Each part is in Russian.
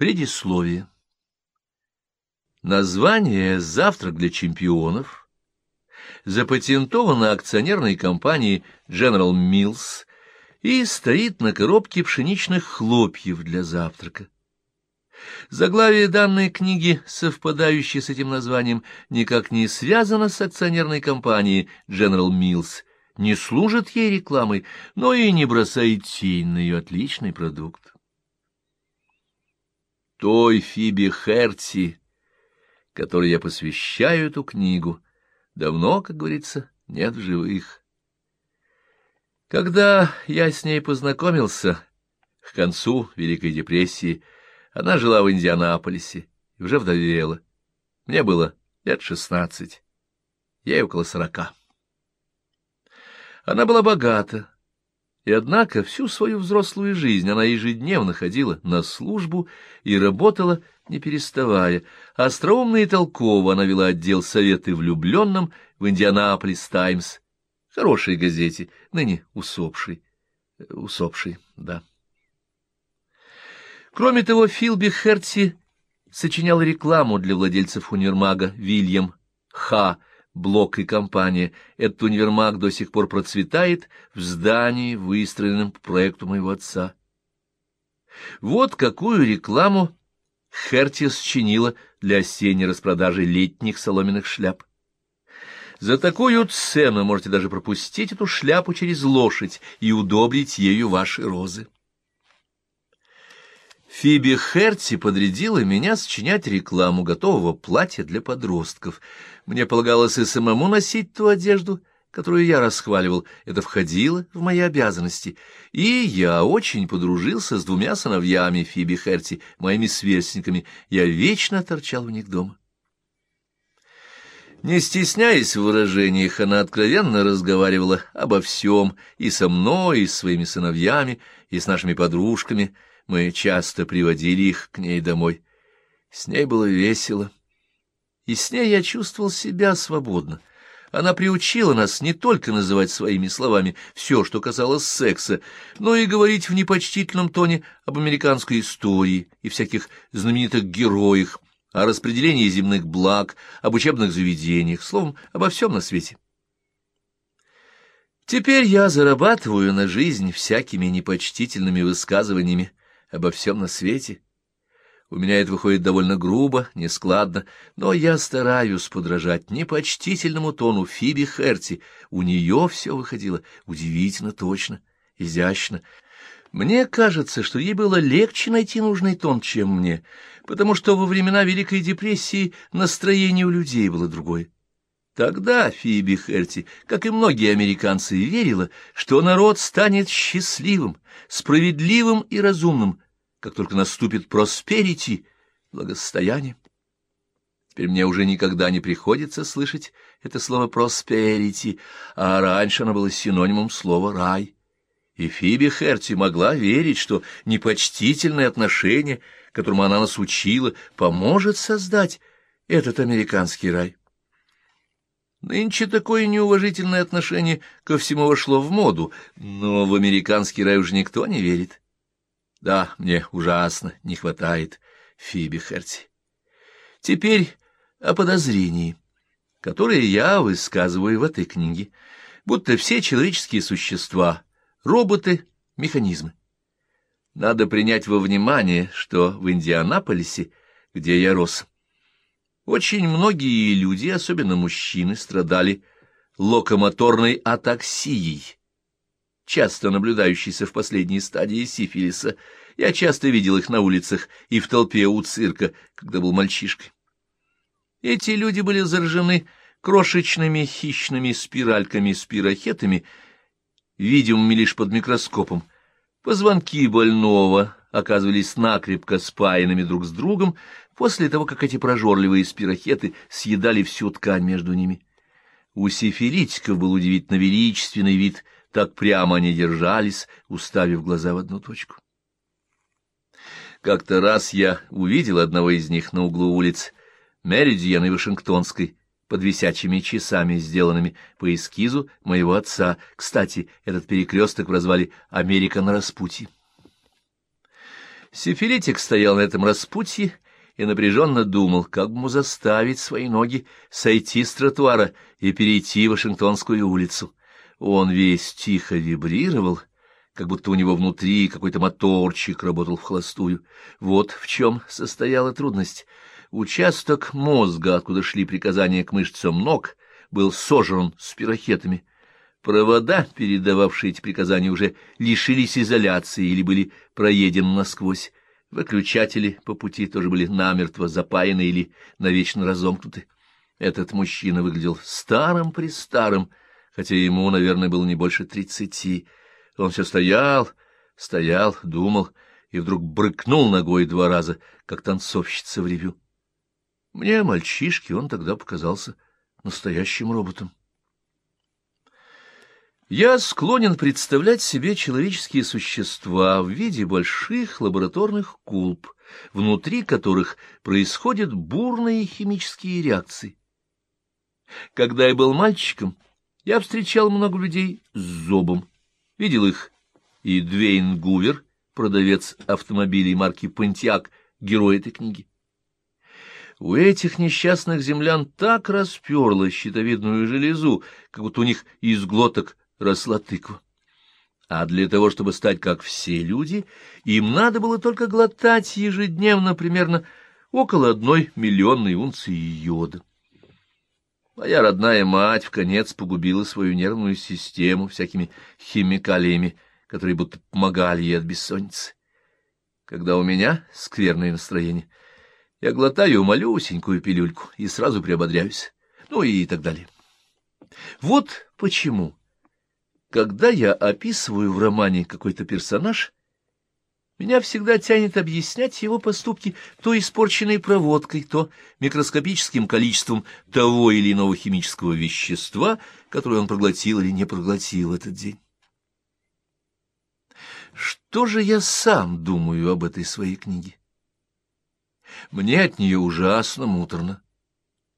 Предисловие. Название «Завтрак для чемпионов» запатентовано акционерной компанией General Mills и стоит на коробке пшеничных хлопьев для завтрака. Заглавие данной книги, совпадающее с этим названием, никак не связано с акционерной компанией General Mills, не служит ей рекламой, но и не бросает тень на ее отличный продукт той Фибе Херти, которой я посвящаю эту книгу, давно, как говорится, нет в живых. Когда я с ней познакомился, к концу Великой депрессии, она жила в Индианаполисе и уже вдовела. Мне было лет шестнадцать, ей около сорока. Она была богата, и однако всю свою взрослую жизнь она ежедневно ходила на службу и работала, не переставая. Остроумно и толково она вела отдел советы влюбленным в «Индианаполис Таймс», хорошей газете, ныне усопшей. Усопшей, да. Кроме того, Филби Херти сочинял рекламу для владельцев универмага Вильям Х., Блок и компания. Этот универмаг до сих пор процветает в здании, выстроенном по проекту моего отца. Вот какую рекламу Хертис чинила для осенней распродажи летних соломенных шляп. За такую цену можете даже пропустить эту шляпу через лошадь и удобрить ею ваши розы. Фиби Херти подрядила меня сочинять рекламу готового платья для подростков. Мне полагалось и самому носить ту одежду, которую я расхваливал. Это входило в мои обязанности. И я очень подружился с двумя сыновьями Фиби Херти, моими сверстниками. Я вечно торчал у них дома. Не стесняясь в выражениях, она откровенно разговаривала обо всем, и со мной, и с своими сыновьями, и с нашими подружками — мы часто приводили их к ней домой. С ней было весело. И с ней я чувствовал себя свободно. Она приучила нас не только называть своими словами все, что касалось секса, но и говорить в непочтительном тоне об американской истории и всяких знаменитых героях, о распределении земных благ, об учебных заведениях, словом, обо всем на свете. Теперь я зарабатываю на жизнь всякими непочтительными высказываниями, обо всем на свете. У меня это выходит довольно грубо, нескладно, но я стараюсь подражать непочтительному тону Фиби Херти. У нее все выходило удивительно точно, изящно. Мне кажется, что ей было легче найти нужный тон, чем мне, потому что во времена Великой депрессии настроение у людей было другое. Тогда Фиби Херти, как и многие американцы, верила, что народ станет счастливым, справедливым и разумным, как только наступит просперити, благосостояние. Теперь мне уже никогда не приходится слышать это слово «просперити», а раньше оно было синонимом слова «рай». И Фиби Херти могла верить, что непочтительное отношение, которому она нас учила, поможет создать этот американский рай. Нынче такое неуважительное отношение ко всему вошло в моду, но в американский рай уже никто не верит. Да, мне ужасно не хватает Фиби Херти. Теперь о подозрении, которое я высказываю в этой книге, будто все человеческие существа — роботы, механизмы. Надо принять во внимание, что в Индианаполисе, где я рос, очень многие люди, особенно мужчины, страдали локомоторной атаксией, часто наблюдающейся в последней стадии сифилиса. Я часто видел их на улицах и в толпе у цирка, когда был мальчишкой. Эти люди были заражены крошечными хищными спиральками-спирохетами, видимыми лишь под микроскопом. Позвонки больного оказывались накрепко спаянными друг с другом после того, как эти прожорливые спирохеты съедали всю ткань между ними. У сифилитиков был удивительно величественный вид, так прямо они держались, уставив глаза в одну точку. Как-то раз я увидел одного из них на углу улиц Меридиан и Вашингтонской, под висячими часами, сделанными по эскизу моего отца. Кстати, этот перекресток прозвали «Америка на распутье». Сифилитик стоял на этом распутье и напряженно думал, как бы ему заставить свои ноги сойти с тротуара и перейти Вашингтонскую улицу. Он весь тихо вибрировал, как будто у него внутри какой-то моторчик работал в холостую. Вот в чем состояла трудность. Участок мозга, откуда шли приказания к мышцам ног, был сожран спирохетами. Провода, передававшие эти приказания, уже лишились изоляции или были проедены насквозь. Выключатели по пути тоже были намертво запаяны или навечно разомкнуты. Этот мужчина выглядел старым-престарым, хотя ему, наверное, было не больше тридцати. Он все стоял, стоял, думал и вдруг брыкнул ногой два раза, как танцовщица в ревю. Мне, мальчишке, он тогда показался настоящим роботом. Я склонен представлять себе человеческие существа в виде больших лабораторных кулп, внутри которых происходят бурные химические реакции. Когда я был мальчиком, я встречал много людей с зобом. Видел их и Двейн Гувер, продавец автомобилей марки «Понтиак», герой этой книги. У этих несчастных землян так расперло щитовидную железу, как будто у них из глоток росла тыква. А для того, чтобы стать как все люди, им надо было только глотать ежедневно примерно около одной миллионной унции йода. Моя родная мать в конец погубила свою нервную систему всякими химикалиями, которые будто помогали ей от бессонницы. Когда у меня скверное настроение, я глотаю малюсенькую пилюльку и сразу приободряюсь, ну и так далее. Вот почему когда я описываю в романе какой-то персонаж, меня всегда тянет объяснять его поступки то испорченной проводкой, то микроскопическим количеством того или иного химического вещества, которое он проглотил или не проглотил в этот день. Что же я сам думаю об этой своей книге? Мне от нее ужасно муторно,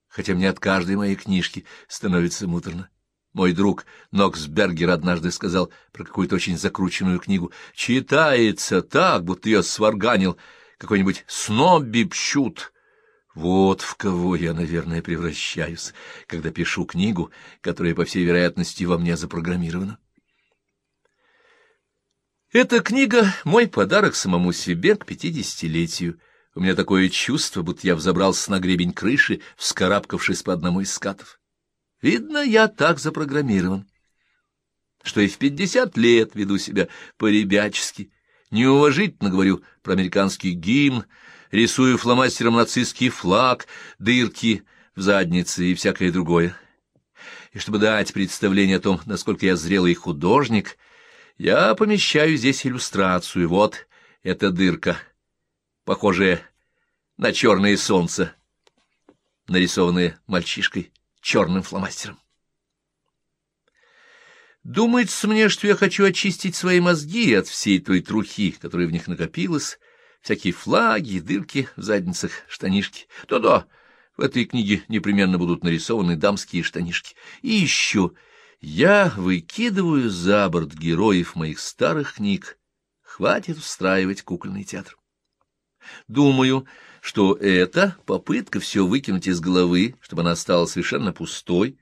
хотя мне от каждой моей книжки становится муторно. Мой друг Ноксбергер однажды сказал про какую-то очень закрученную книгу. Читается так, будто ее сварганил какой-нибудь снобби-пщут. Вот в кого я, наверное, превращаюсь, когда пишу книгу, которая, по всей вероятности, во мне запрограммирована. Эта книга — мой подарок самому себе к пятидесятилетию. У меня такое чувство, будто я взобрался на гребень крыши, вскарабкавшись по одному из скатов. Видно, я так запрограммирован, что и в пятьдесят лет веду себя по-ребячески, неуважительно говорю про американский гимн, рисую фломастером нацистский флаг, дырки в заднице и всякое другое. И чтобы дать представление о том, насколько я зрелый художник, я помещаю здесь иллюстрацию. Вот эта дырка, похожая на черное солнце, нарисованное мальчишкой черным фломастером. Думается мне, что я хочу очистить свои мозги от всей той трухи, которая в них накопилась, всякие флаги, дырки в задницах, штанишки. Да-да, в этой книге непременно будут нарисованы дамские штанишки. И еще я выкидываю за борт героев моих старых книг. Хватит устраивать кукольный театр. Думаю, что это попытка все выкинуть из головы, чтобы она стала совершенно пустой,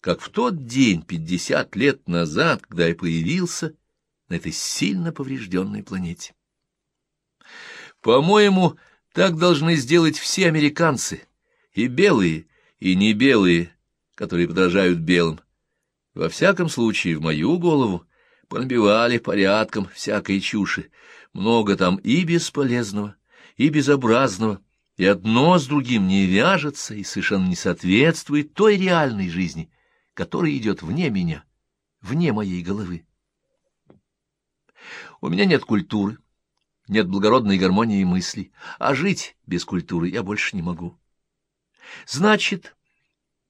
как в тот день, пятьдесят лет назад, когда я появился на этой сильно поврежденной планете. По-моему, так должны сделать все американцы, и белые, и не белые, которые подражают белым. Во всяком случае, в мою голову понабивали порядком всякой чуши, много там и бесполезного, и безобразного, и одно с другим не вяжется и совершенно не соответствует той реальной жизни, которая идет вне меня, вне моей головы. У меня нет культуры, нет благородной гармонии мыслей, а жить без культуры я больше не могу. Значит,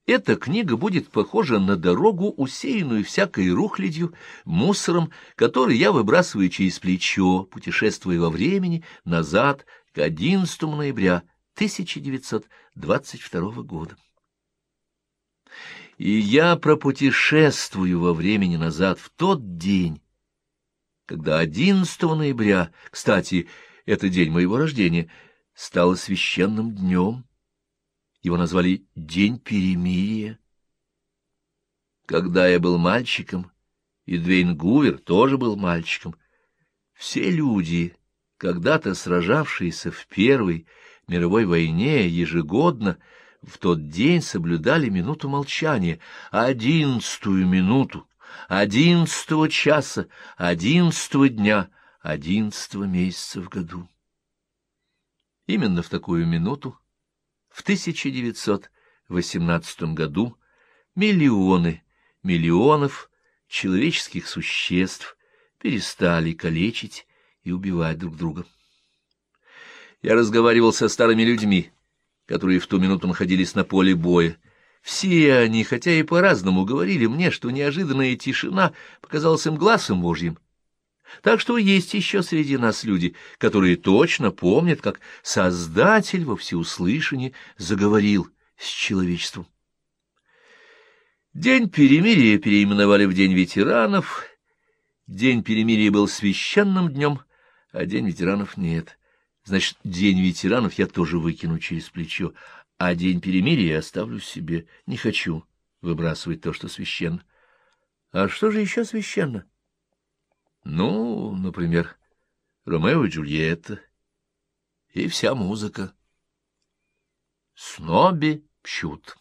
эта книга будет похожа на дорогу, усеянную всякой рухлядью, мусором, который я выбрасываю через плечо, путешествуя во времени назад к 11 ноября 1922 года. И я пропутешествую во времени назад в тот день, когда 11 ноября, кстати, это день моего рождения, стало священным днем. Его назвали День Перемирия. Когда я был мальчиком, и Двейн Гувер тоже был мальчиком, все люди, когда-то сражавшиеся в Первой мировой войне, ежегодно в тот день соблюдали минуту молчания, одиннадцатую минуту, одиннадцатого часа, одиннадцатого дня, одиннадцатого месяца в году. Именно в такую минуту, в 1918 году, миллионы, миллионов человеческих существ перестали калечить и убивать друг друга. Я разговаривал со старыми людьми, которые в ту минуту находились на поле боя. Все они, хотя и по-разному, говорили мне, что неожиданная тишина показалась им глазом Божьим. Так что есть еще среди нас люди, которые точно помнят, как Создатель во всеуслышании заговорил с человечеством. День перемирия переименовали в День ветеранов. День перемирия был священным днем, а День ветеранов нет. Значит, День ветеранов я тоже выкину через плечо, а День перемирия оставлю себе. Не хочу выбрасывать то, что священно. А что же еще священно? Ну, например, Ромео и Джульетта и вся музыка. Сноби Пщут